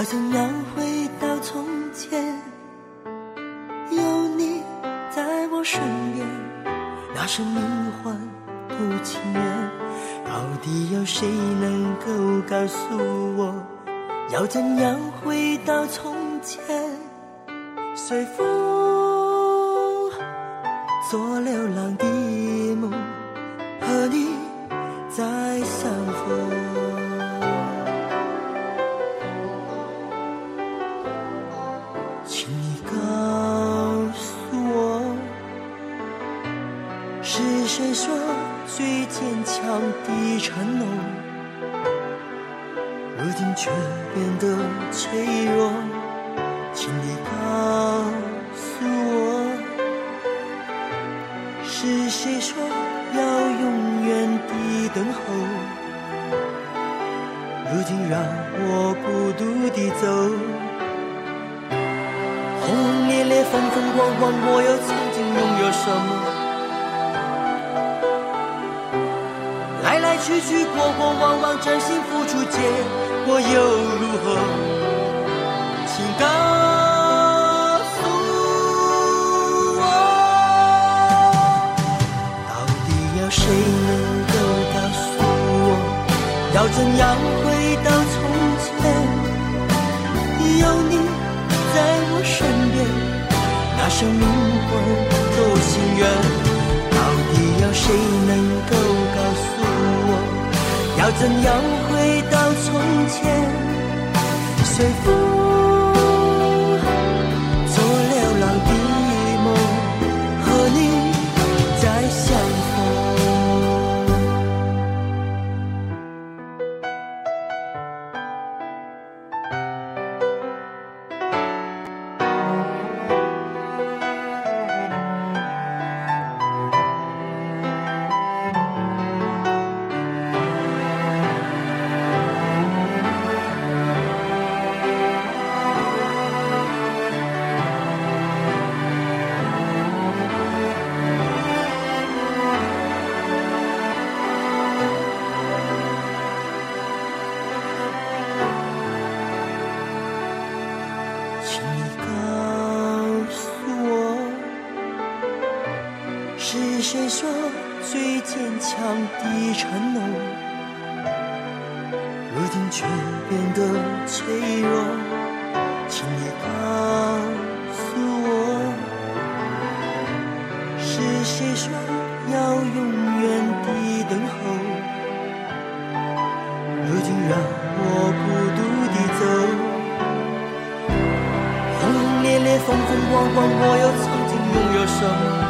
要怎样回到从前？有你在我身边，那生命换不情愿。到底有谁能够告诉我，要怎样回到从前？随风做流浪的梦，最坚强的承诺，如今却变得脆弱？请你告诉我，是谁说要永远的等候？如今让我孤独地走。轰轰烈烈，风风光光，我又曾经拥有什么？去去，过过往往，真心付出，结果又如何？请告诉我，到底有谁能够告诉我，要怎样回到从前？有你在我身边，那生命怎样回到从前？随风谁说最坚强的承诺，如今却变得脆弱？请你告诉我，是谁说要永远的等候？如今让我孤独地走。轰轰烈烈，风风光光，我又曾经拥有什么？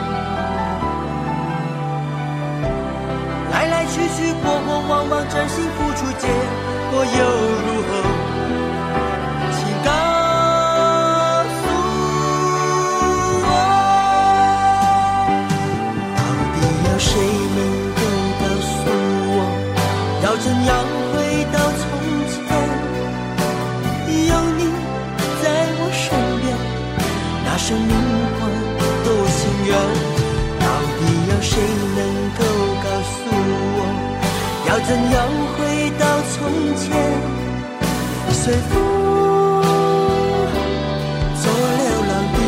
过过往往，真心付出，结果又如何？怎样回到从前？随风做流浪的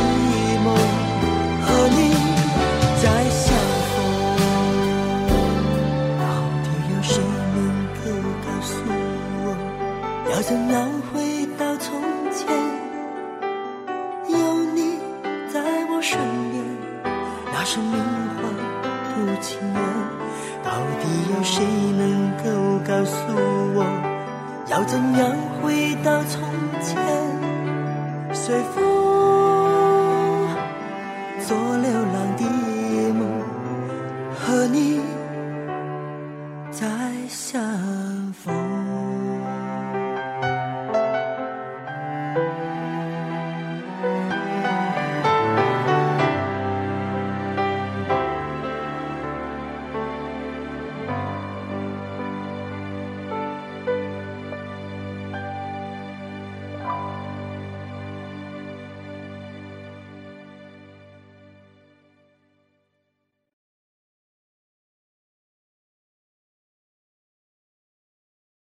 梦，和你再相逢。到底有谁能够告诉我，要怎样回到从前？有你在我身边，那生命换不情缘。到底有谁能够告诉我，要怎样回到从前？随风